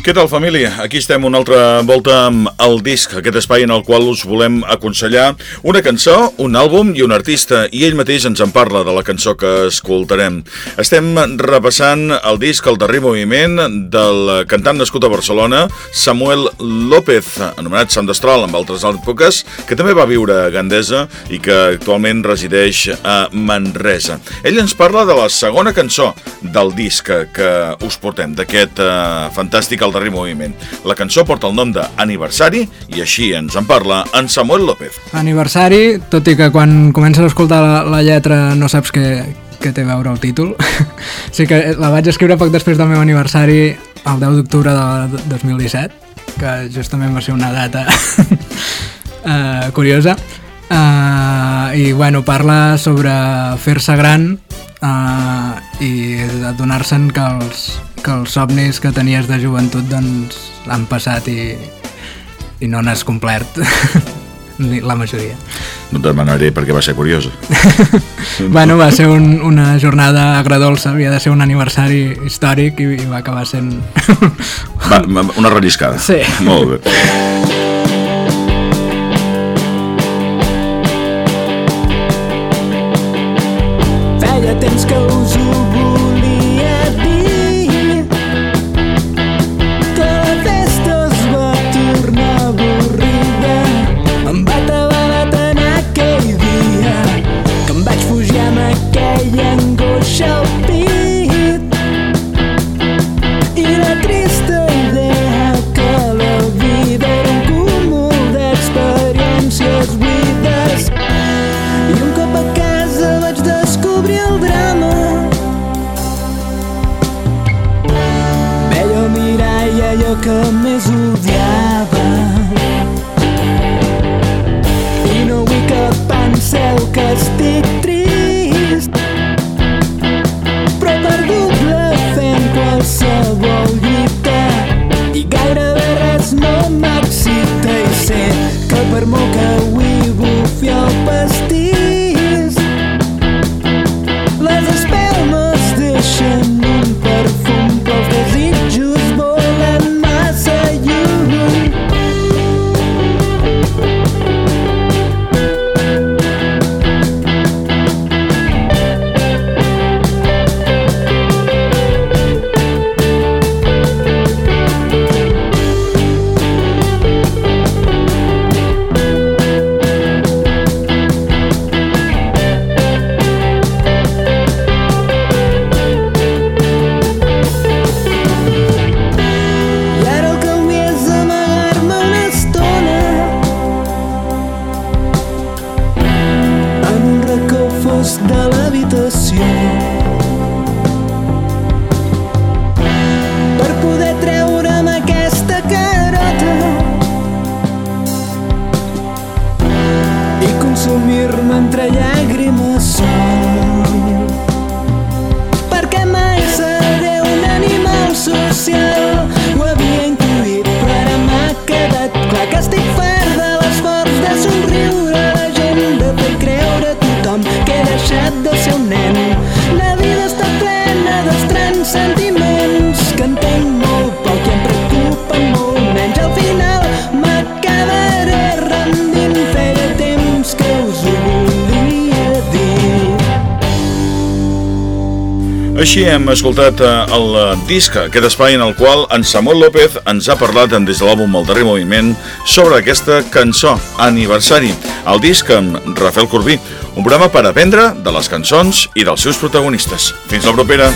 Què tal, família? Aquí estem una altra volta amb el disc, aquest espai en el qual us volem aconsellar una cançó, un àlbum i un artista, i ell mateix ens en parla de la cançó que escoltarem. Estem repassant el disc El darrer moviment del cantant nascut a Barcelona, Samuel López, anomenat Sant Destral en altres èpoques, que també va viure a Gandesa i que actualment resideix a Manresa. Ell ens parla de la segona cançó del disc que us portem, d'aquest uh, fantàstic del darrer moviment. La cançó porta el nom d'Aniversari i així ens en parla en Samuel López. Aniversari, tot i que quan comences a escoltar la, la lletra no saps què, què té a veure el títol. sí que la vaig escriure poc després del meu aniversari, el 10 d'octubre de 2017, que justament va ser una data uh, curiosa. Uh, I bueno, parla sobre fer-se gran uh, i adonar-se'n que els, que els somnis que tenies de joventut doncs han passat i, i no n'has complert la majoria. No et demanaré perquè va ser curiosa. bueno, va ser un, una jornada agradolça, havia de ser un aniversari històric i, i va acabar sent... va, una relliscada. Sí. Molt bé. que més odiava. I no vull que penseu que estic trist però perdut la fe en qualsevol lluita. I gairebé res no m'excita i sé que per molt que avui consumir-me entre llàgrimes sol. Perquè mai seré un animal social, ho havia intuït, però ara m'ha quedat clar que estic fart de l'esforç de somriure a la gent, de fer creure a tothom que he deixat de ser un Així hem escoltat eh, el disc, aquest espai en el qual en Samuel López ens ha parlat des de l'àlbum El darrer moviment sobre aquesta cançó, Aniversari, el disc amb Rafael Corbí, un programa per aprendre de les cançons i dels seus protagonistes. Fins la propera!